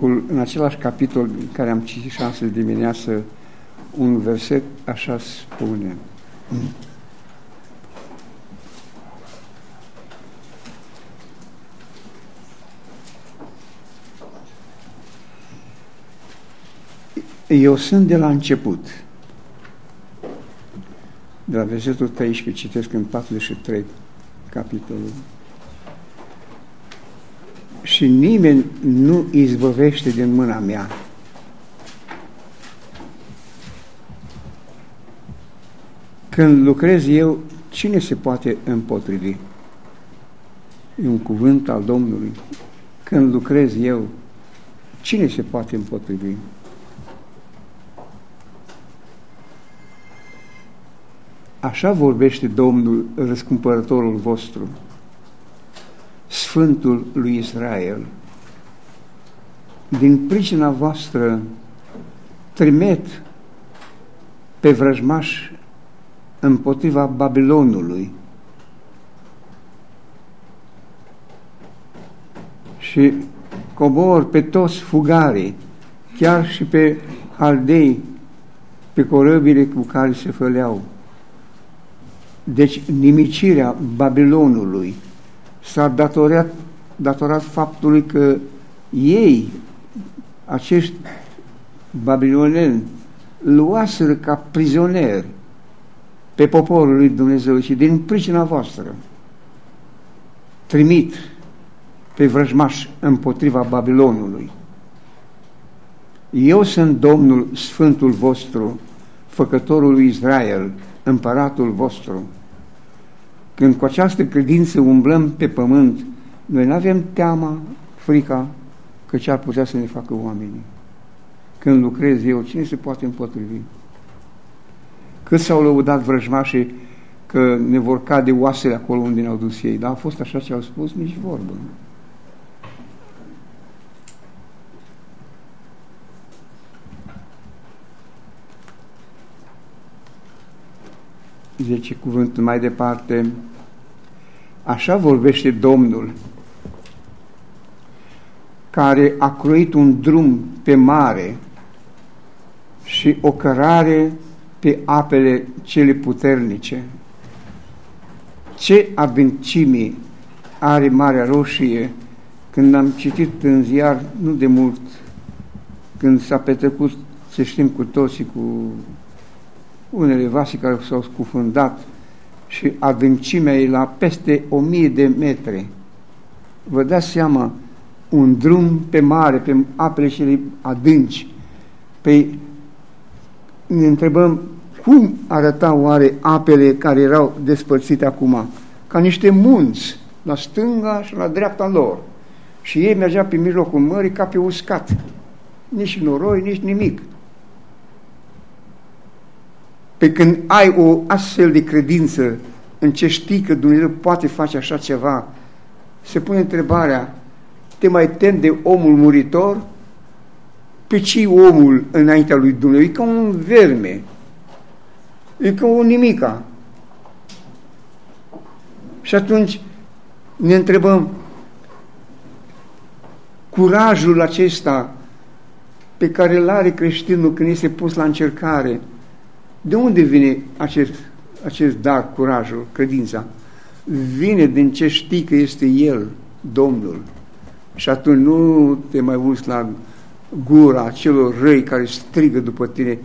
locul, în același capitol în care am citit și astăzi dimineață, un verset așa spune. Eu sunt de la început. De la versetul 13 citesc în 43 capitolul. Și nimeni nu izbăvește din mâna mea. Când lucrez eu, cine se poate împotrivi? E un cuvânt al Domnului. Când lucrez eu, cine se poate împotrivi? Așa vorbește Domnul, răscumpărătorul vostru, Sfântul lui Israel. Din pricina voastră trimet pe vrăjmaș împotriva Babilonului și cobor pe toți fugarii, chiar și pe aldei, pe corăbile cu care se făleau. Deci nimicirea Babilonului s-a datorat, datorat faptului că ei, acești babiloneni, luaseră ca prizonieri pe poporul lui Dumnezeu și din pricina voastră trimit pe vrăjmaș împotriva Babilonului. Eu sunt Domnul Sfântul vostru, făcătorul lui Israel, împăratul vostru. Când cu această credință umblăm pe pământ, noi nu avem teama, frica că ce ar putea să ne facă oamenii. Când lucrez eu, cine se poate împotrivi? Cât s-au lăudat vrăjmașii că ne vor cade oasele acolo unde ne-au dus ei, dar a fost așa ce au spus, nici vorbă. Zice cuvântul mai departe, așa vorbește Domnul, care a croit un drum pe mare și o cărare pe apele cele puternice. Ce adâncime are Marea Roșie când am citit în ziar, nu de mult, când s-a petrecut, să știm cu toții, cu unele vase care s-au scufundat și adâncimea e la peste o mie de metri. Vă dați seama, un drum pe mare, pe apele cele adânci. Pe ne întrebăm cum arătau oare apele care erau despărțite acum? Ca niște munți, la stânga și la dreapta lor. Și ei mergea pe mijlocul mării ca pe uscat. Nici noroi, nici nimic. Pe când ai o astfel de credință în ce știi că Dumnezeu poate face așa ceva, se pune întrebarea, te mai tem de omul muritor? Pe ce omul înaintea lui Dumnezeu? E ca un verme, e ca un nimica. Și atunci ne întrebăm, curajul acesta pe care îl are creștinul când este pus la încercare, de unde vine acest, acest dar, curajul, credința? Vine din ce știi că este El, Domnul. Și atunci nu te mai uiți la gura celor răi care strigă după tine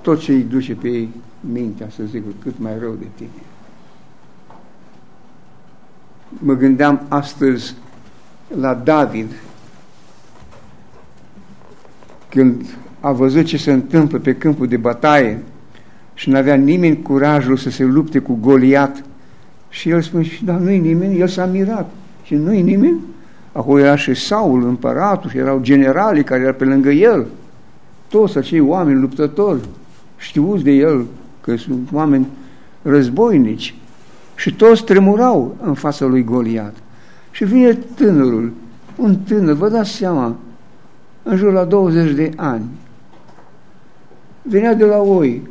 tot ce îi duce pe ei mintea, să zic, cât mai rău de tine. Mă gândeam astăzi la David, când a văzut ce se întâmplă pe câmpul de bătaie, și nu avea nimeni curajul să se lupte cu Goliat. Și el spune, și dar nu-i nimeni, el s-a mirat. Și nu-i nimeni? Acolo era și Saul, împăratul, și erau generalii care erau pe lângă el. Toți acei oameni luptători, știuți de el că sunt oameni războinici. Și toți tremurau în fața lui Goliat. Și vine tânărul, un tânăr, vă dați seama, în jur la 20 de ani. Venea de la oi,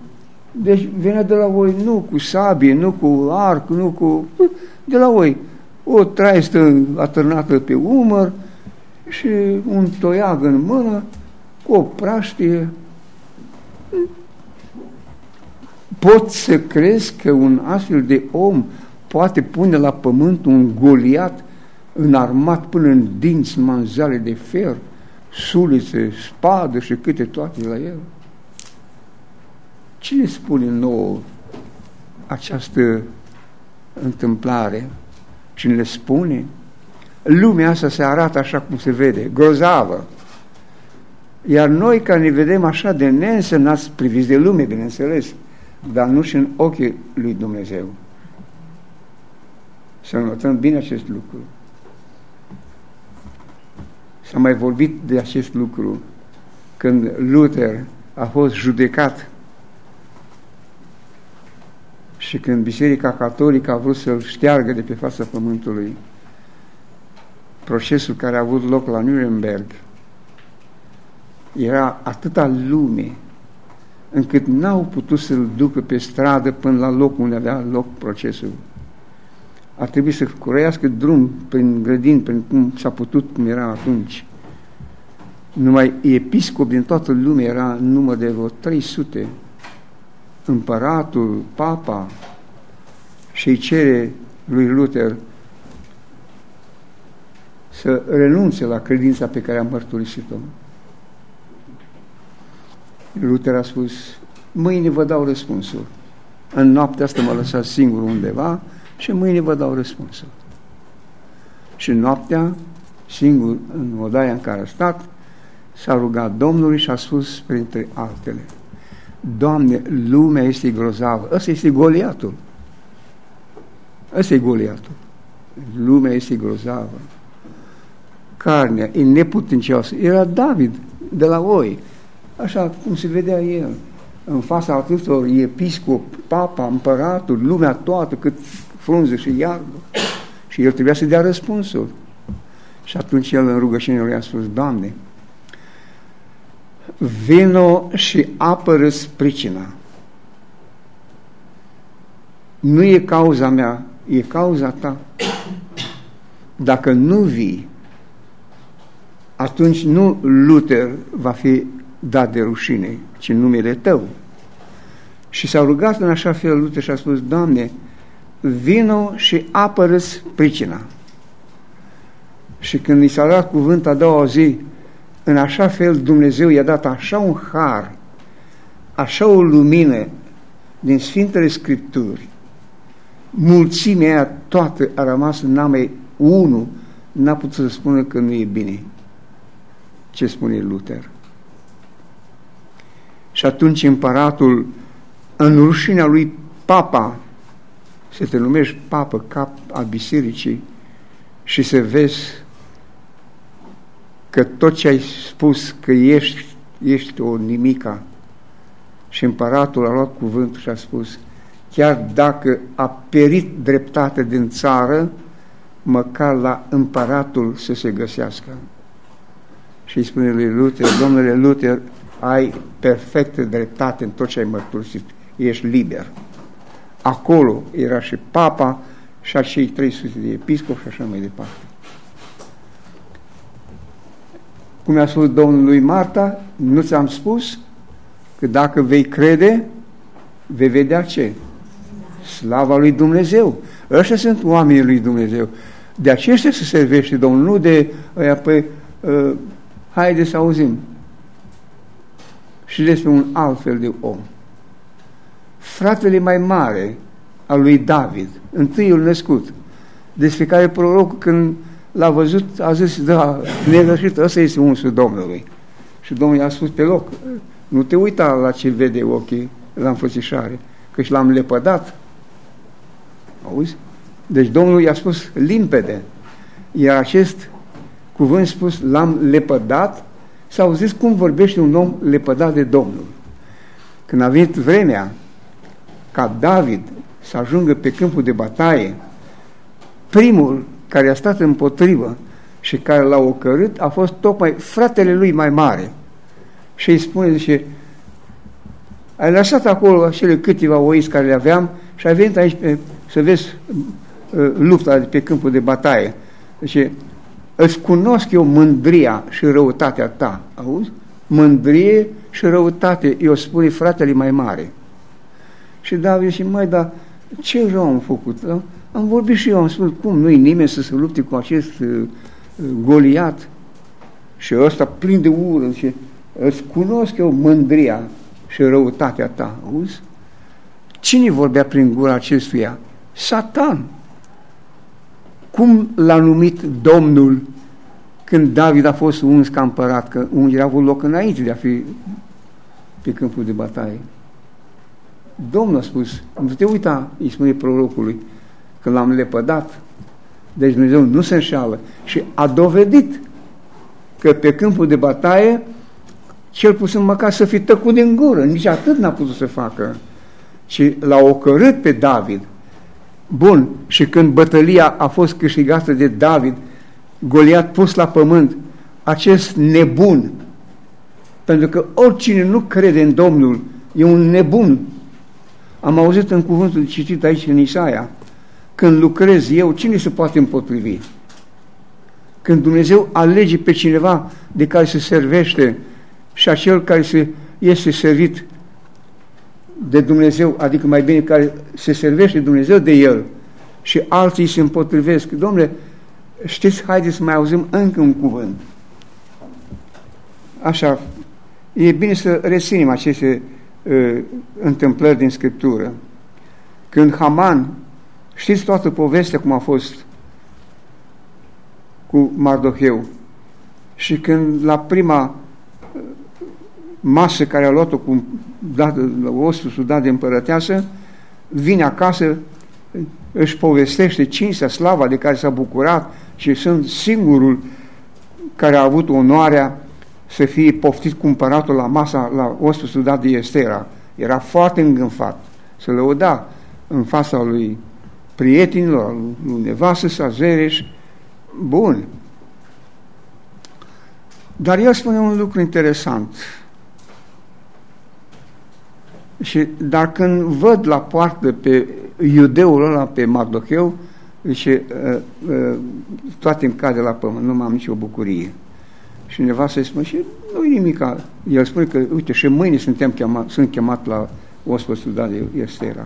deci venea de la voi nu cu sabie, nu cu arc, nu cu... de la voi. O traistă atârnată pe umăr și un toiag în mână cu o praștie. Pot să crezi că un astfel de om poate pune la pământ un goliat înarmat până în dinți manzale de fer, sulițe, spadă și câte toate la el? Cine spune nouă această întâmplare? Cine le spune? Lumea asta se arată așa cum se vede, grozavă. Iar noi care ne vedem așa de neînsemnați, priviți de lume, bineînțeles, dar nu și în ochii lui Dumnezeu. Să notăm bine acest lucru. S-a mai vorbit de acest lucru când Luther a fost judecat și când Biserica Catolică a vrut să-l șteargă de pe fața pământului, procesul care a avut loc la Nuremberg era atâta lume încât n-au putut să-l ducă pe stradă până la loc unde avea loc procesul. A trebuit să curăiască drum prin grădini, prin cum s-a putut, cum era atunci. Numai episcop din toată lumea era în număr de vreo 300. Împăratul, papa, și îi cere lui Luther să renunțe la credința pe care a mărturisit-o. Luther a spus, mâine vă dau răspunsul. În noaptea asta mă lăsați singur undeva și mâine vă dau răspunsul. Și noaptea, singur în odaia în care a stat, s-a rugat Domnului și a spus printre altele, Doamne, lumea este grozavă, ăsta este Goliatul. Ăsta e Goliatul. Lumea este grozavă. Carnea e neputincioasă. Era David de la oi, așa cum se vedea el, în fața atâtor episcop, papa, împăratul, lumea toată, cât frunze și iarbă. Și el trebuia să dea răspunsul. Și atunci el în rugăciune lui a spus, Doamne, vino și apără pricina. Nu e cauza mea, e cauza ta. Dacă nu vii, atunci nu Luther va fi dat de rușine, ci numele tău. Și s-a rugat în așa fel Luther și a spus, Doamne, vino și apără pricina. Și când i s-a dat cuvânt a doua zi, în așa fel Dumnezeu i-a dat așa un har, așa o lumină din Sfintele Scripturi, mulțimea aia toată a rămas în name unu, n-a putut să spună că nu e bine. Ce spune Luther? Și atunci împăratul, în rușinea lui papa, să te numești papă, cap al bisericii și să vezi că tot ce ai spus că ești, ești o nimica și împăratul a luat cuvântul și a spus chiar dacă a perit dreptate din țară, măcar la împăratul să se găsească. Și îi spune lui Luther, domnule Luther, ai perfectă dreptate în tot ce ai mărturisit, ești liber. Acolo era și papa și acei 300 de episcopi și așa mai departe. Cum i-a spus Domnului Marta, nu ți-am spus că dacă vei crede, vei vedea ce? Slava lui Dumnezeu. Ăștia sunt oamenii lui Dumnezeu. De aceștia se servește Domnul, nu de ăia, păi, uh, haide să auzim. Și despre un alt fel de om. Fratele mai mare al lui David, întâiul născut, despre care prorocul când l-a văzut a zis, da, negășit, ăsta este unsul Domnului. Și Domnul i-a spus pe loc, nu te uita la ce vede ochii la înfățișare, că și l-am lepădat Auzi? Deci Domnul i-a spus limpede. Iar acest cuvânt spus, l-am lepădat, s-a auzit cum vorbește un om lepădat de Domnul. Când a venit vremea ca David să ajungă pe câmpul de bataie, primul care a stat împotrivă și care l-a ocărât a fost tocmai fratele lui mai mare. Și îi spune, zice, ai lăsat acolo acele câteva oiți care le aveam și ai venit aici pe să vezi uh, lupta de pe câmpul de bataie. Deci, îți cunosc eu mândria și răutatea ta, auzi? Mândrie și răutate, eu spune fratele mai mare. Și David și mai, dar ce rău am făcut? Am vorbit și eu, am spus, cum, nu-i nimeni să se lupte cu acest uh, Goliat? Și ăsta plin de ură și îți cunosc eu mândria și răutatea ta, auzi? Cine vorbea prin gura acestuia? Satan. Cum l-a numit Domnul când David a fost uns ca împărat, că ungerea a avut loc înainte de a fi pe câmpul de bataie. Domnul a spus, nu te uita, îi spune prorocului, când l-am lepădat, deci Dumnezeu nu se înșală și a dovedit că pe câmpul de bataie cel puțin măcar să fi tăcut din gură, nici atât n-a putut să facă, ci l-a ocărât pe David. Bun, și când bătălia a fost câștigată de David, Goliat pus la pământ, acest nebun, pentru că oricine nu crede în Domnul e un nebun. Am auzit în cuvântul citit aici în Isaia, când lucrez eu, cine se poate împotrivi? Când Dumnezeu alege pe cineva de care se servește și acel care se, este servit de Dumnezeu, adică mai bine care se servește Dumnezeu de el și alții se împotrivesc. Domnule, știți, haideți să mai auzim încă un cuvânt. Așa, e bine să reținem aceste uh, întâmplări din Scriptură. Când Haman, știți toată povestea cum a fost cu Mardoheu și când la prima uh, masă care a luat-o cu dat, osul dat de împărăteasă, vine acasă, își povestește cinstea, slava de care s-a bucurat și sunt singurul care a avut onoarea să fie poftit cumpăratul la masa, la osul sudat de Estera. Era foarte îngânfat să lăuda în fața lui prietenilor, lui nevastă sa, Zereș, bun. Dar el spune un lucru interesant. Și, dar când văd la poartă pe iudeul ăla, pe Mardocheu, și uh, uh, toate îmi cade la pământ, nu mai am nicio bucurie. Și undeva să-i spune, și nu-i nimic. El spune că, uite, și mâine suntem chemat, sunt chemat la ospățul de Estera.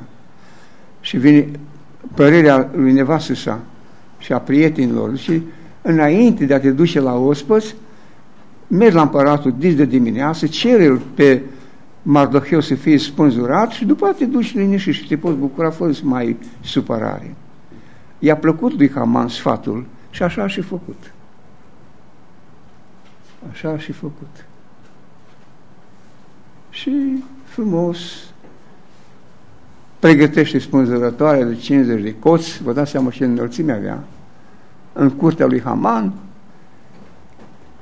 Și vine părerea lui nevastă sa și a prietenilor și înainte de a te duce la ospăț, mergi la împăratul dis de dimineață, cere pe Mardocheu să fie spânzurat și după te duci liniștit și te poți bucura fără să mai ai supărare. I-a plăcut lui Haman sfatul și așa a și făcut. Așa a și făcut. Și frumos pregătește spânzurătoare de 50 de coți, vă dați seama ce înălțime avea, în curtea lui Haman,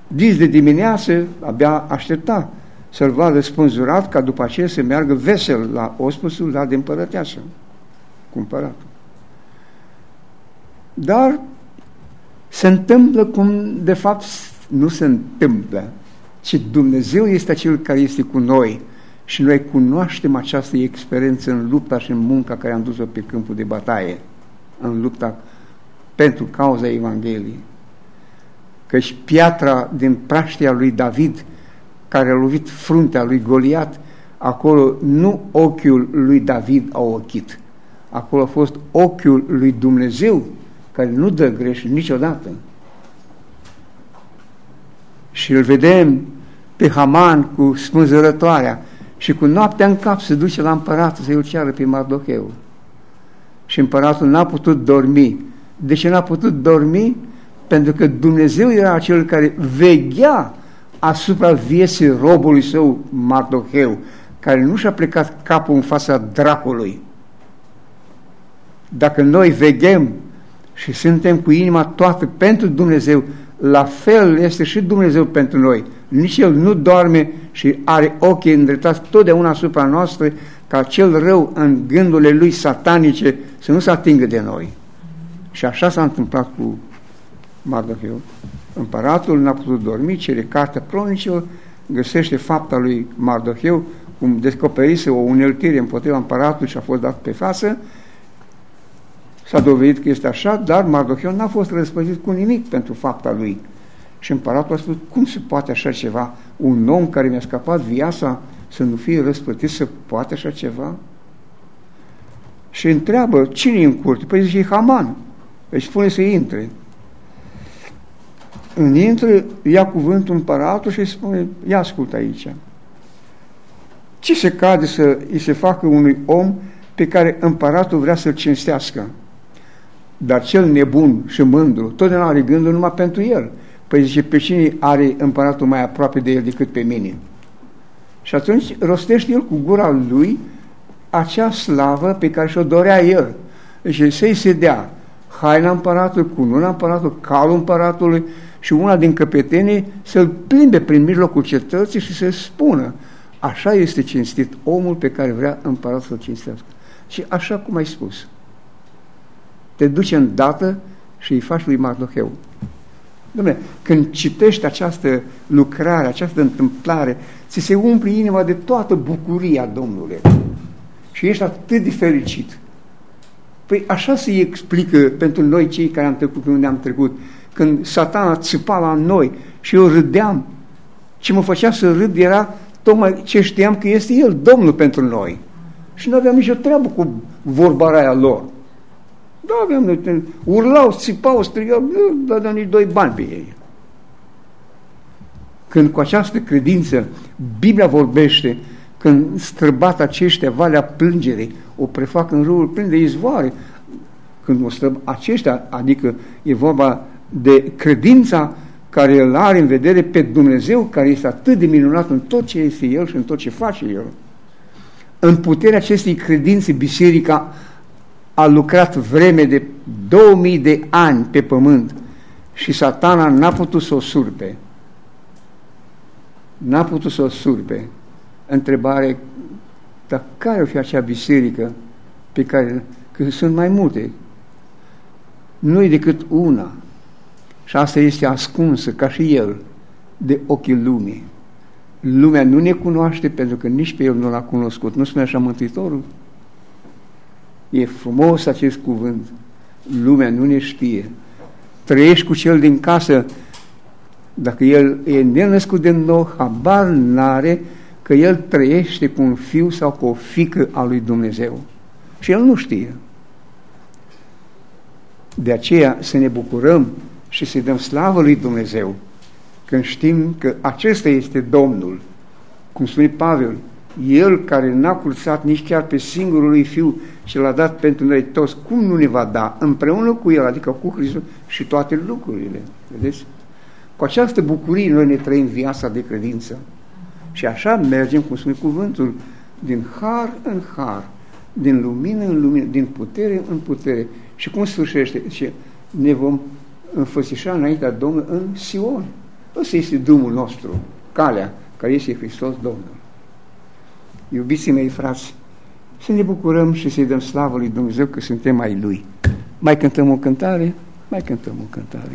dis de dimineață, abia aștepta să-l vadă spânzurat ca după aceea să meargă vesel la ospăsul la de împărăteasă, cumpăratul. Dar se întâmplă cum de fapt nu se întâmplă, ci Dumnezeu este acel care este cu noi și noi cunoaștem această experiență în lupta și în munca care am dus-o pe câmpul de bataie, în lupta pentru cauza Evangheliei. Căci piatra din praștia lui David, care a lovit fruntea lui Goliat, acolo nu ochiul lui David a ochit, acolo a fost ochiul lui Dumnezeu, care nu dă greș niciodată. Și îl vedem pe Haman cu spânzărătoarea și cu noaptea în cap se duce la împăratul să-i ceară pe Mardocheu. Și împăratul n-a putut dormi. De ce n-a putut dormi? Pentru că Dumnezeu era acel care veghea asupra vieții robului său Mardocheu, care nu și-a plecat capul în fața dracului. Dacă noi veghem și suntem cu inima toată pentru Dumnezeu, la fel este și Dumnezeu pentru noi. Nici El nu doarme și are ochii îndreptați totdeauna asupra noastră ca cel rău în gândurile lui satanice să nu se atingă de noi. Și așa s-a întâmplat cu Mardocheu. Împăratul n-a putut dormi, cere cartea cronicilor, găsește fapta lui Mardocheu, cum descoperise o uneltire împotriva împăratului și a fost dat pe față S-a dovedit că este așa, dar Mardocheu n-a fost răspătit cu nimic pentru fapta lui. Și împăratul a spus, cum se poate așa ceva? Un om care mi-a scăpat viața să nu fie răspătit, să poate așa ceva? Și întreabă, cine e în curte? Păi zice, e Haman. Păi spune să intre. În intră, ia cuvântul împăratul și spune, ia ascult aici. Ce se cade să îi se facă unui om pe care împăratul vrea să-l cinstească? Dar cel nebun și mândru, totdeauna are gândul numai pentru el. Păi zice, pe cine are împăratul mai aproape de el decât pe mine? Și atunci rostește el cu gura lui acea slavă pe care și-o dorea el. Deci să-i se dea haina împăratului, cununa împăratului, calul împăratului și una din căpetenii să-l plimbe prin mijlocul cetății și să spună așa este cinstit omul pe care vrea împăratul să-l cinstească. Și așa cum ai spus, te duci în dată și îi faci lui Mardoheu. Dom'le, când citești această lucrare, această întâmplare, ți se umple inima de toată bucuria Domnului. Și ești atât de fericit. Păi așa se explică pentru noi cei care am trecut pe unde am trecut. Când satana țipa la noi și eu râdeam, ce mă făcea să râd era tocmai ce știam că este El, Domnul pentru noi. Și nu aveam nicio treabă cu vorba aia lor. Da, aveam, urlau, țipau, strigau, nu dădeam nici doi bani pe ei. Când cu această credință Biblia vorbește, când străbat aceștia valea plângerii, o prefac în râul plin de izvoare, când o străb aceștia, adică e vorba de credința care îl are în vedere pe Dumnezeu, care este atât de minunat în tot ce este El și în tot ce face El. În puterea acestei credințe, biserica a lucrat vreme de 2000 de ani pe pământ și satana n-a putut să o surpe. N-a putut să o surpe. Întrebare, dar care o fi acea biserică pe care, că sunt mai multe, nu e decât una. Și asta este ascunsă, ca și el, de ochii lumii. Lumea nu ne cunoaște pentru că nici pe el nu l-a cunoscut. Nu spune așa Mântuitorul? E frumos acest cuvânt. Lumea nu ne știe. Trăiești cu cel din casă. Dacă el e nenăscut de nou, habar n-are că el trăiește cu un fiu sau cu o fică a lui Dumnezeu. Și el nu știe. De aceea să ne bucurăm și să-i dăm slavă lui Dumnezeu când știm că acesta este Domnul. Cum spune Pavel, El care n-a cursat nici chiar pe singurul lui Fiu și l-a dat pentru noi toți, cum nu ne va da împreună cu El, adică cu Hristos și toate lucrurile? Vedeți? Cu această bucurie noi ne trăim viața de credință. Și așa mergem, cum spune cuvântul, din har în har, din lumină în lumină, din putere în putere. Și cum sfârșește? Și ne vom înfățișa înaintea Domnului în Sion. Ăsta este drumul nostru, calea care este Hristos Domnul. Iubiții mei frați, să ne bucurăm și să-i dăm slavă lui Dumnezeu că suntem ai Lui. Mai cântăm o cântare? Mai cântăm o cântare.